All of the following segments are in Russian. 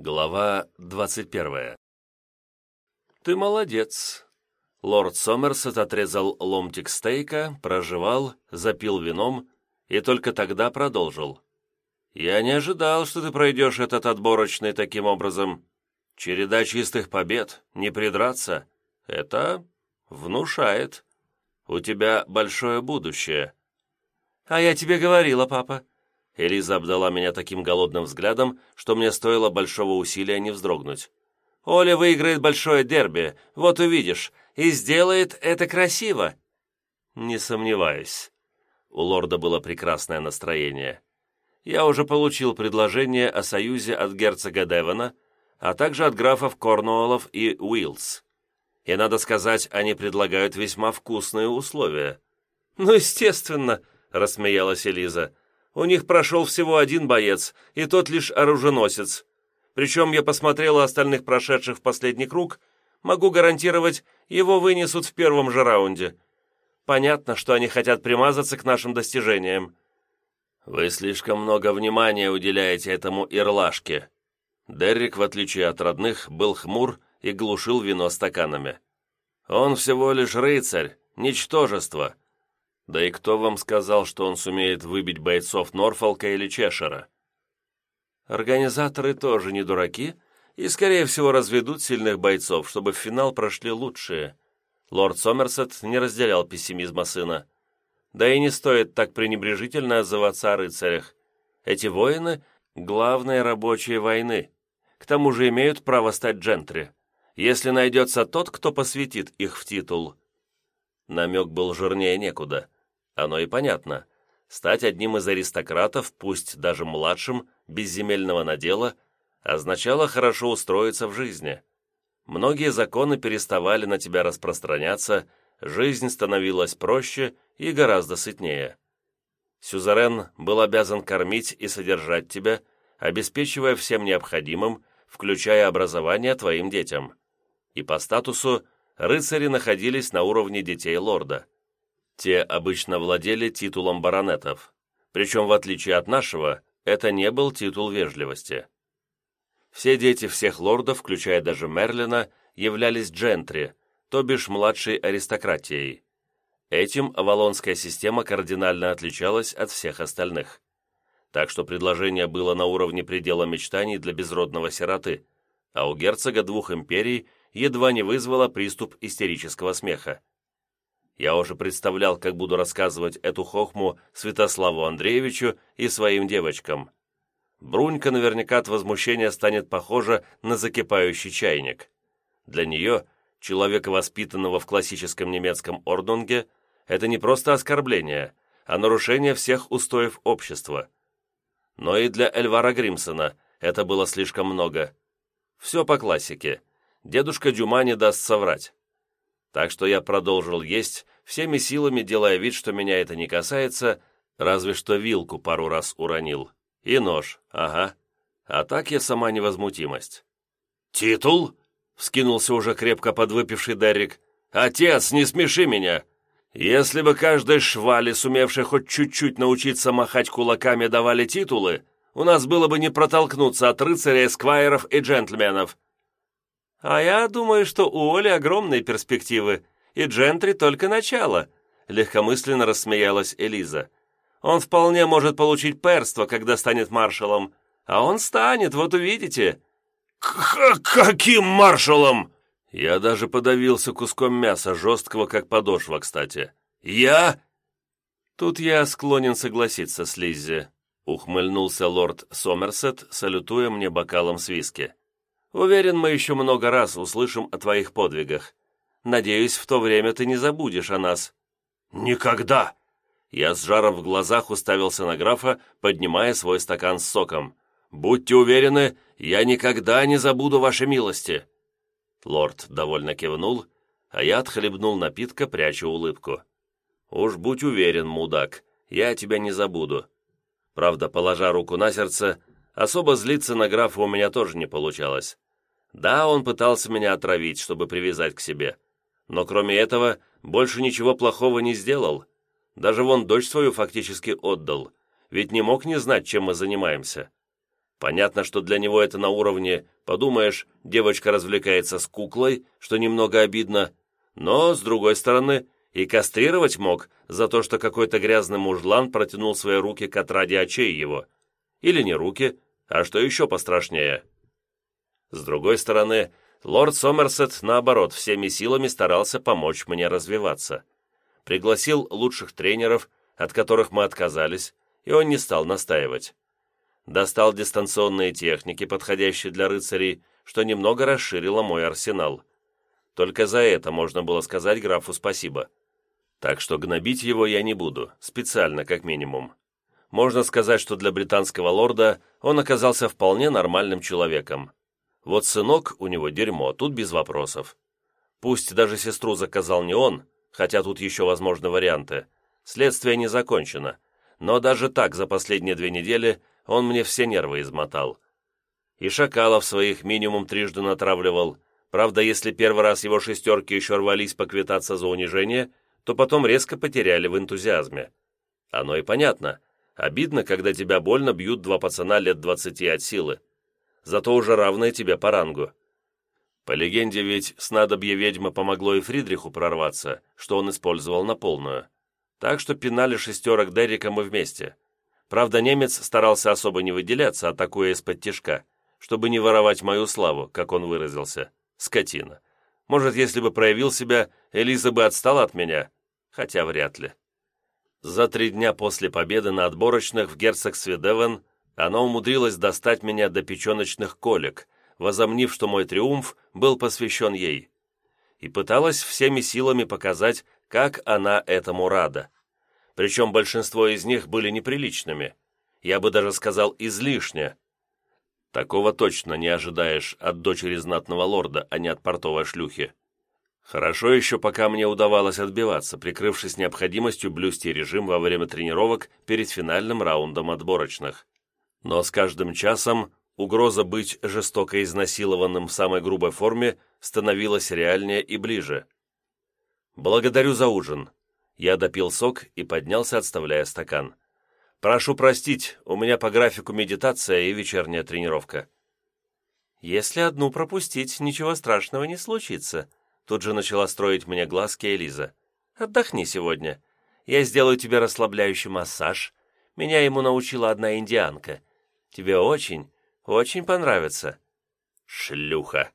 Глава двадцать первая. «Ты молодец!» Лорд Сомерсет отрезал ломтик стейка, прожевал, запил вином и только тогда продолжил. «Я не ожидал, что ты пройдешь этот отборочный таким образом. Череда чистых побед, не придраться. Это внушает. У тебя большое будущее». «А я тебе говорила, папа», Элиза обдала меня таким голодным взглядом, что мне стоило большого усилия не вздрогнуть. «Оля выиграет большое дерби, вот увидишь, и сделает это красиво!» «Не сомневаюсь». У лорда было прекрасное настроение. «Я уже получил предложение о союзе от герцога Девона, а также от графов Корнуоллов и Уилс. И, надо сказать, они предлагают весьма вкусные условия». «Ну, естественно», — рассмеялась Элиза, — у них прошел всего один боец, и тот лишь оруженосец. Причем я посмотрела остальных прошедших в последний круг, могу гарантировать, его вынесут в первом же раунде. Понятно, что они хотят примазаться к нашим достижениям. Вы слишком много внимания уделяете этому ирлашке. Деррик, в отличие от родных, был хмур и глушил вино стаканами. Он всего лишь рыцарь, ничтожество, да и кто вам сказал, что он сумеет выбить бойцов Норфолка или Чешера? Организаторы тоже не дураки и, скорее всего, разведут сильных бойцов, чтобы в финал прошли лучшие. Лорд Сомерсет не разделял пессимизма сына. Да и не стоит так пренебрежительно отзываться о рыцарях. Эти воины — главные рабочие войны. К тому же имеют право стать джентри, если найдется тот, кто посвятит их в титул. Намек был жирнее некуда. Оно и понятно. Стать одним из аристократов, пусть даже младшим, безземельного надела, означало хорошо устроиться в жизни. Многие законы переставали на тебя распространяться, жизнь становилась проще и гораздо сытнее. Сюзерен был обязан кормить и содержать тебя, обеспечивая всем необходимым, включая образование твоим детям. И по статусу рыцари находились на уровне детей лорда. Те обычно владели титулом баронетов, причем, в отличие от нашего, это не был титул вежливости. Все дети всех лордов, включая даже Мерлина, являлись джентри, то бишь младшей аристократией. Этим авалонская система кардинально отличалась от всех остальных. Так что предложение было на уровне предела мечтаний для безродного сироты, а у герцога двух империй едва не вызвало приступ истерического смеха. Я уже представлял, как буду рассказывать эту хохму Святославу Андреевичу и своим девочкам. Брунька наверняка от возмущения станет похожа на закипающий чайник. Для нее, человека, воспитанного в классическом немецком ордунге, это не просто оскорбление, а нарушение всех устоев общества. Но и для Эльвара Гримсона это было слишком много. Все по классике. Дедушка Дюма не даст соврать. Так что я продолжил есть, всеми силами делая вид, что меня это не касается, разве что вилку пару раз уронил. И нож, ага. А так я сама невозмутимость. «Титул?» — вскинулся уже крепко подвыпивший Деррик. «Отец, не смеши меня! Если бы каждой швали, сумевшей хоть чуть-чуть научиться махать кулаками, давали титулы, у нас было бы не протолкнуться от рыцаря, эсквайров и джентльменов. «А я думаю, что у Оли огромные перспективы, и Джентри только начало», — легкомысленно рассмеялась Элиза. «Он вполне может получить перство, когда станет маршалом. А он станет, вот увидите». К «Каким маршалом?» Я даже подавился куском мяса, жесткого, как подошва, кстати. «Я?» Тут я склонен согласиться с Лиззи, ухмыльнулся лорд Сомерсет, салютуя мне бокалом с виски. Уверен, мы еще много раз услышим о твоих подвигах. Надеюсь, в то время ты не забудешь о нас». «Никогда!» Я с жаром в глазах уставился на графа, поднимая свой стакан с соком. «Будьте уверены, я никогда не забуду вашей милости!» Лорд довольно кивнул, а я отхлебнул напитка, пряча улыбку. «Уж будь уверен, мудак, я тебя не забуду». Правда, положа руку на сердце, Особо злиться на графа у меня тоже не получалось. Да, он пытался меня отравить, чтобы привязать к себе. Но кроме этого, больше ничего плохого не сделал. Даже вон дочь свою фактически отдал, ведь не мог не знать, чем мы занимаемся. Понятно, что для него это на уровне, подумаешь, девочка развлекается с куклой, что немного обидно, но, с другой стороны, и кастрировать мог за то, что какой-то грязный мужлан протянул свои руки к отраде очей его. Или не руки, а что еще пострашнее. С другой стороны, лорд Сомерсет, наоборот, всеми силами старался помочь мне развиваться. Пригласил лучших тренеров, от которых мы отказались, и он не стал настаивать достал дистанционные техники, подходящие для рыцарей, что немного расширило мой арсенал. Только за это можно было сказать графу спасибо. Так что гнобить его я не буду, специально как минимум. Можно сказать, что для британского лорда он оказался вполне нормальным человеком. Вот сынок у него дерьмо, тут без вопросов. Пусть даже сестру заказал не он, хотя тут еще возможны варианты. Следствие не закончено. Но даже так за последние две недели он мне все нервы измотал. И шакалов своих минимум трижды натравливал. Правда, если первый раз его шестерки еще рвались поквитаться за унижение, то потом резко потеряли в энтузиазме. Оно и понятно. Обидно, когда тебя больно бьют два пацана лет двадцати от силы. Зато уже равные тебе по рангу. По легенде ведь снадобье ведьмы помогло и Фридриху прорваться, что он использовал на полную. Так что пинали шестерок Деррика мы вместе. Правда, немец старался особо не выделяться, атакуя из-под тишка, чтобы не воровать мою славу, как он выразился. Скотина. Может, если бы проявил себя, Элиза бы отстала от меня, хотя вряд ли. За три дня после победы на отборочных в герцогстве Девон она умудрилась достать меня до печеночных колик, возомнив, что мой триумф был посвящен ей, и пыталась всеми силами показать, как она этому рада причем большинство из них были неприличными. Я бы даже сказал излишне. Такого точно не ожидаешь от дочери знатного лорда, а не от портовой шлюхи. Хорошо еще, пока мне удавалось отбиваться, прикрывшись необходимостью блюсти режим во время тренировок перед финальным раундом отборочных. Но с каждым часом угроза быть жестоко изнасилованным в самой грубой форме становилась реальнее и ближе. «Благодарю за ужин», я допил сок и поднялся, отставляя стакан. «Прошу простить, у меня по графику медитация и вечерняя тренировка». «Если одну пропустить, ничего страшного не случится», тут же начала строить мне глазки Элиза. «Отдохни сегодня. Я сделаю тебе расслабляющий массаж. Меня ему научила одна индианка. Тебе очень, очень понравится». «Шлюха!»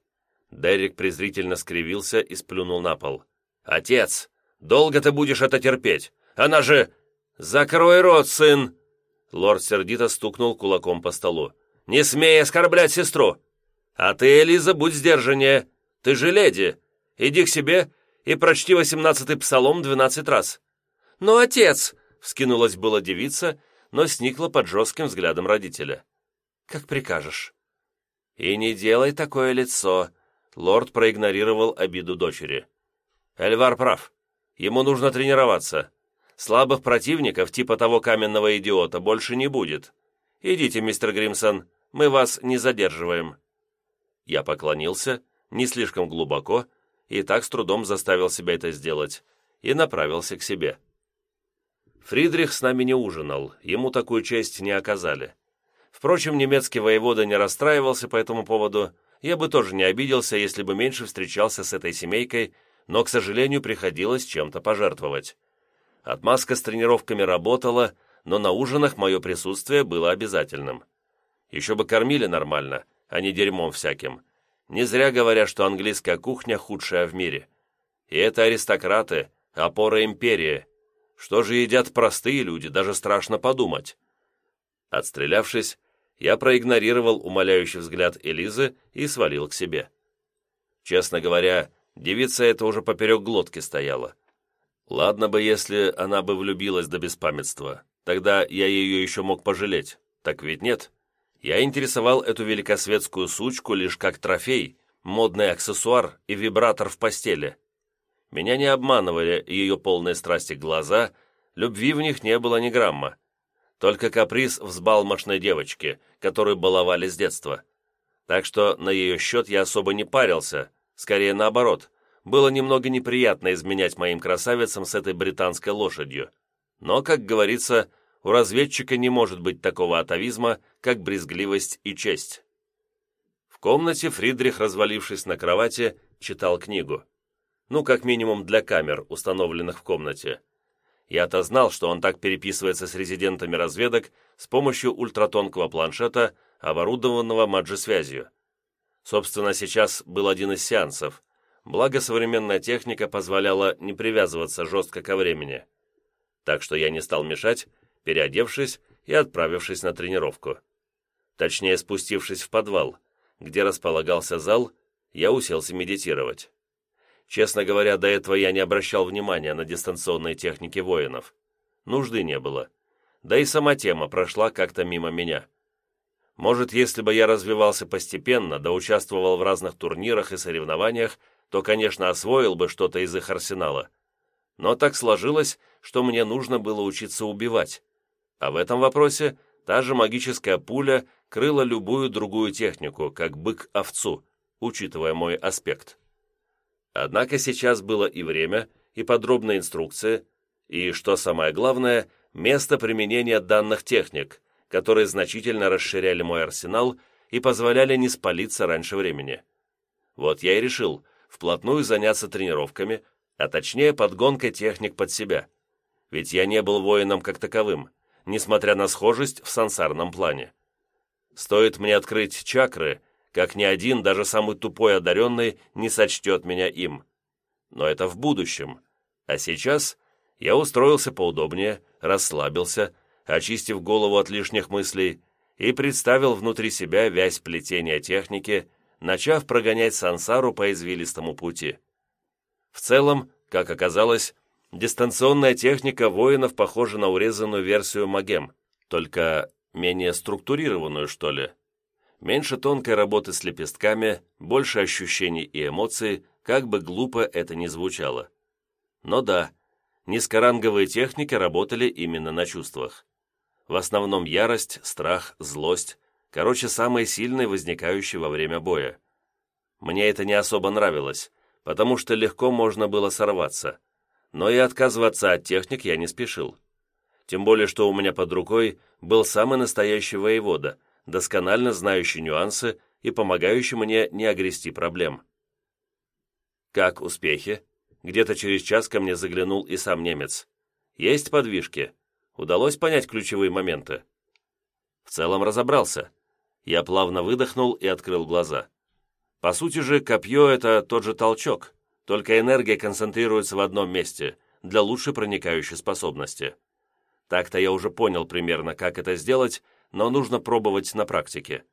Дерек презрительно скривился и сплюнул на пол. «Отец, Долго ты будешь это терпеть? Она же...» «Закрой рот, сын!» Лорд сердито стукнул кулаком по столу. «Не смей оскорблять сестру! А ты, Элиза, будь сдержаннее. Ты же леди. Иди к себе и прочти восемнадцатый псалом двенадцать раз». «Но отец!» — вскинулась была девица, но сникла под жестким взглядом родителя. «Как прикажешь». «И не делай такое лицо», — лорд проигнорировал обиду дочери. «Эльвар прав. Ему нужно тренироваться. Слабых противников, типа того каменного идиота, больше не будет. Идите, мистер Гримсон, мы вас не задерживаем». Я поклонился, не слишком глубоко, и так с трудом заставил себя это сделать, и направился к себе. Фридрих с нами не ужинал, ему такую честь не оказали. Впрочем, немецкий воевода не расстраивался по этому поводу, я бы тоже не обиделся, если бы меньше встречался с этой семейкой но, к сожалению, приходилось чем-то пожертвовать. Отмазка с тренировками работала, но на ужинах мое присутствие было обязательным. Еще бы кормили нормально, а не дерьмом всяким. Не зря говорят, что английская кухня худшая в мире. И это аристократы, опора империи. Что же едят простые люди, даже страшно подумать. Отстрелявшись, я проигнорировал умоляющий взгляд Элизы и свалил к себе. Честно говоря, Девица эта уже поперек глотки стояла. Ладно бы, если она бы влюбилась до беспамятства, тогда я ее еще мог пожалеть. Так ведь нет. Я интересовал эту великосветскую сучку лишь как трофей, модный аксессуар и вибратор в постели. Меня не обманывали ее полные страсти глаза, любви в них не было ни грамма. Только каприз взбалмошной девочки, которую баловали с детства. Так что на ее счет я особо не парился, Скорее наоборот, было немного неприятно изменять моим красавицам с этой британской лошадью. Но, как говорится, у разведчика не может быть такого атовизма, как брезгливость и честь. В комнате Фридрих, развалившись на кровати, читал книгу. Ну, как минимум для камер, установленных в комнате. Я-то знал, что он так переписывается с резидентами разведок с помощью ультратонкого планшета, оборудованного маджи-связью. Собственно, сейчас был один из сеансов, благо современная техника позволяла не привязываться жестко ко времени. Так что я не стал мешать, переодевшись и отправившись на тренировку. Точнее, спустившись в подвал, где располагался зал, я уселся медитировать. Честно говоря, до этого я не обращал внимания на дистанционные техники воинов. Нужды не было. Да и сама тема прошла как-то мимо меня. Может, если бы я развивался постепенно, да участвовал в разных турнирах и соревнованиях, то, конечно, освоил бы что-то из их арсенала. Но так сложилось, что мне нужно было учиться убивать. А в этом вопросе та же магическая пуля крыла любую другую технику, как бык овцу, учитывая мой аспект. Однако сейчас было и время, и подробная инструкция, и, что самое главное, место применения данных техник, которые значительно расширяли мой арсенал и позволяли не спалиться раньше времени. Вот я и решил вплотную заняться тренировками, а точнее подгонкой техник под себя. Ведь я не был воином как таковым, несмотря на схожесть в сансарном плане. Стоит мне открыть чакры – как ни один, даже самый тупой одаренный, не сочтет меня им. Но это в будущем. А сейчас я устроился поудобнее, расслабился, очистив голову от лишних мыслей, и представил внутри себя вязь плетения техники, начав прогонять сансару по извилистому пути. В целом, как оказалось, дистанционная техника воинов похожа на урезанную версию Магем, только менее структурированную, что ли. Меньше тонкой работы с лепестками, больше ощущений и эмоций, как бы глупо это ни звучало. Но да, низкоранговые техники работали именно на чувствах. В основном ярость, страх, злость, короче, самые сильные, возникающие во время боя. Мне это не особо нравилось, потому что легко можно было сорваться. Но и отказываться от техник я не спешил. Тем более, что у меня под рукой был самый настоящий воевода – досконально знающий нюансы и помогающий мне не огрести проблем. «Как успехи?» Где-то через час ко мне заглянул и сам немец. «Есть подвижки? Удалось понять ключевые моменты?» В целом разобрался. Я плавно выдохнул и открыл глаза. По сути же, копье — это тот же толчок, только энергия концентрируется в одном месте для лучшей проникающей способности. Так-то я уже понял примерно, как это сделать, но нужно пробовать на практике».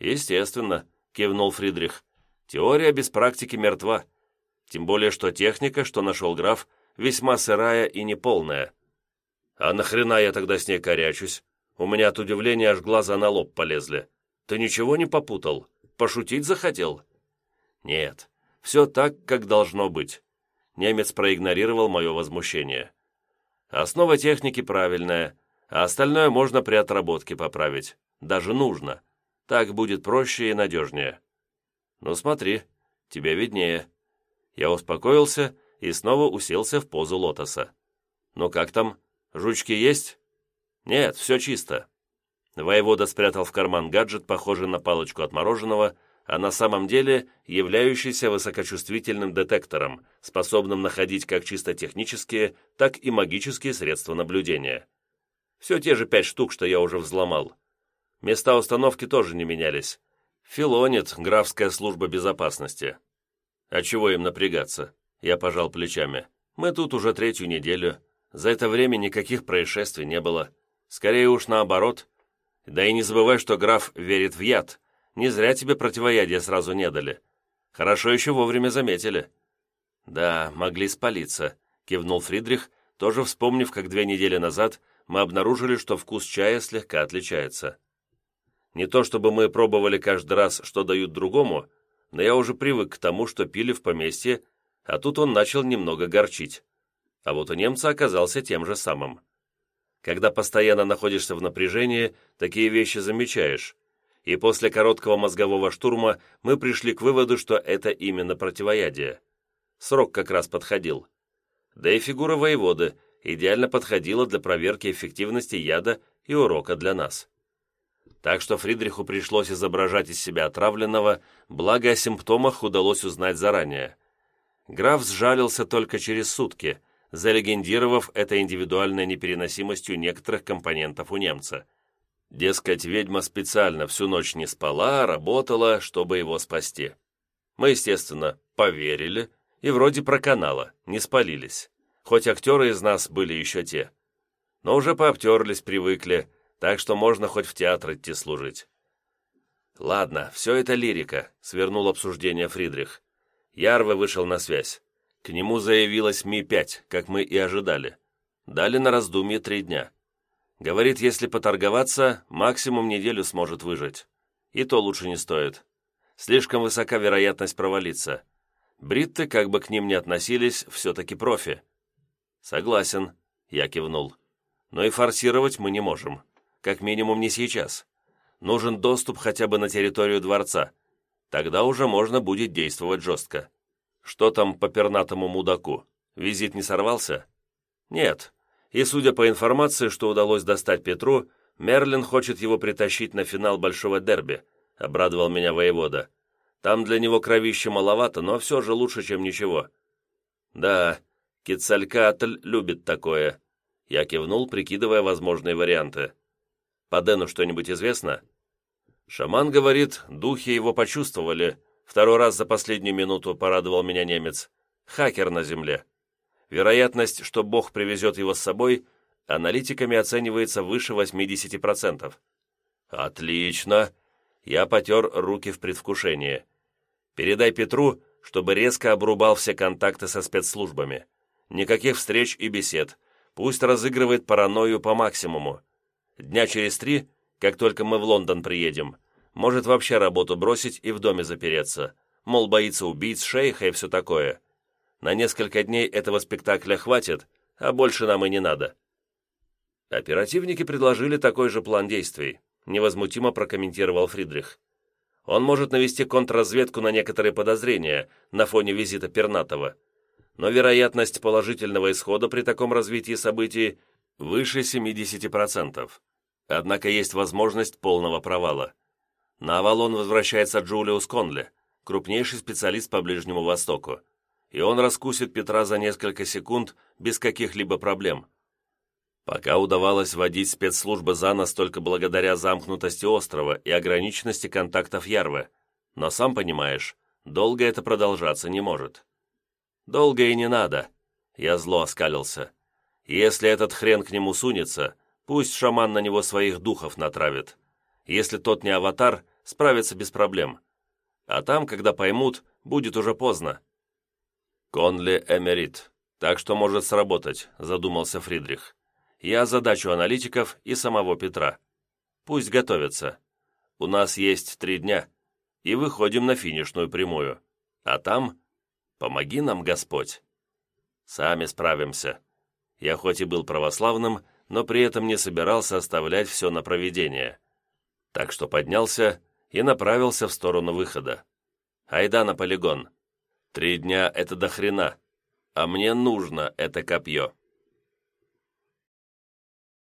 «Естественно», — кивнул Фридрих. «Теория без практики мертва. Тем более, что техника, что нашел граф, весьма сырая и неполная». «А нахрена я тогда с ней корячусь? У меня от удивления аж глаза на лоб полезли. Ты ничего не попутал? Пошутить захотел?» «Нет, все так, как должно быть». Немец проигнорировал мое возмущение. «Основа техники правильная, а остальное можно при отработке поправить. Даже нужно. Так будет проще и надежнее. Ну смотри, тебе виднее. Я успокоился и снова уселся в позу лотоса. Ну как там? Жучки есть? Нет, все чисто. Воевода спрятал в карман гаджет, похожий на палочку от мороженого, а на самом деле являющийся высокочувствительным детектором, способным находить как чисто технические, так и магические средства наблюдения. Все те же пять штук, что я уже взломал. Места установки тоже не менялись. Филонит, графская служба безопасности. А чего им напрягаться? Я пожал плечами. Мы тут уже третью неделю. За это время никаких происшествий не было. Скорее уж наоборот. Да и не забывай, что граф верит в яд. Не зря тебе противоядие сразу не дали. Хорошо еще вовремя заметили. Да, могли спалиться, кивнул Фридрих, тоже вспомнив, как две недели назад мы обнаружили, что вкус чая слегка отличается. Не то чтобы мы пробовали каждый раз, что дают другому, но я уже привык к тому, что пили в поместье, а тут он начал немного горчить. А вот у немца оказался тем же самым. Когда постоянно находишься в напряжении, такие вещи замечаешь. И после короткого мозгового штурма мы пришли к выводу, что это именно противоядие. Срок как раз подходил. Да и фигура воеводы идеально подходило для проверки эффективности яда и урока для нас. Так что Фридриху пришлось изображать из себя отравленного, благо о симптомах удалось узнать заранее. Граф сжалился только через сутки, залегендировав это индивидуальной непереносимостью некоторых компонентов у немца. Дескать, ведьма специально всю ночь не спала, работала, чтобы его спасти. Мы, естественно, поверили и вроде проканала, не спалились. Хоть актеры из нас были еще те. Но уже пообтерлись, привыкли, так что можно хоть в театр идти служить. «Ладно, все это лирика», — свернул обсуждение Фридрих. Ярве вышел на связь. К нему заявилась Ми-5, как мы и ожидали. Дали на раздумье три дня. Говорит, если поторговаться, максимум неделю сможет выжить. И то лучше не стоит. Слишком высока вероятность провалиться. Бритты, как бы к ним ни относились, все-таки профи. Согласен, я кивнул. Но и форсировать мы не можем. Как минимум не сейчас. Нужен доступ хотя бы на территорию дворца. Тогда уже можно будет действовать жестко. Что там по пернатому мудаку? Визит не сорвался? Нет. И судя по информации, что удалось достать Петру, Мерлин хочет его притащить на финал большого дерби, обрадовал меня воевода. Там для него кровище маловато, но все же лучше, чем ничего. Да, Кицалькатль любит такое. Я кивнул, прикидывая возможные варианты. По Дэну что-нибудь известно?» «Шаман говорит, духи его почувствовали. Второй раз за последнюю минуту порадовал меня немец. Хакер на земле. Вероятность, что Бог привезет его с собой, аналитиками оценивается выше 80%. «Отлично!» Я потер руки в предвкушении. «Передай Петру, чтобы резко обрубал все контакты со спецслужбами. Никаких встреч и бесед. Пусть разыгрывает паранойю по максимуму. Дня через три, как только мы в Лондон приедем, может вообще работу бросить и в доме запереться, мол, боится убийц, шейха и все такое. На несколько дней этого спектакля хватит, а больше нам и не надо. Оперативники предложили такой же план действий, невозмутимо прокомментировал Фридрих. Он может навести контрразведку на некоторые подозрения на фоне визита Пернатова, но вероятность положительного исхода при таком развитии событий выше 70%. Однако есть возможность полного провала. На Авалон возвращается Джулиус Конли, крупнейший специалист по Ближнему Востоку, и он раскусит Петра за несколько секунд без каких-либо проблем. Пока удавалось водить спецслужбы за нас только благодаря замкнутости острова и ограниченности контактов Ярвы, но сам понимаешь, долго это продолжаться не может. Долго и не надо, я зло оскалился. Если этот хрен к нему сунется, пусть шаман на него своих духов натравит. Если тот не аватар, справится без проблем. А там, когда поймут, будет уже поздно. Конли эмерит, так что может сработать, задумался Фридрих. Я задачу аналитиков и самого Петра. Пусть готовятся. У нас есть три дня, и выходим на финишную прямую. А там помоги нам, Господь. Сами справимся. Я хоть и был православным, но при этом не собирался оставлять все на проведение. Так что поднялся и направился в сторону выхода. Айда на полигон. Три дня — это до хрена, а мне нужно это копье.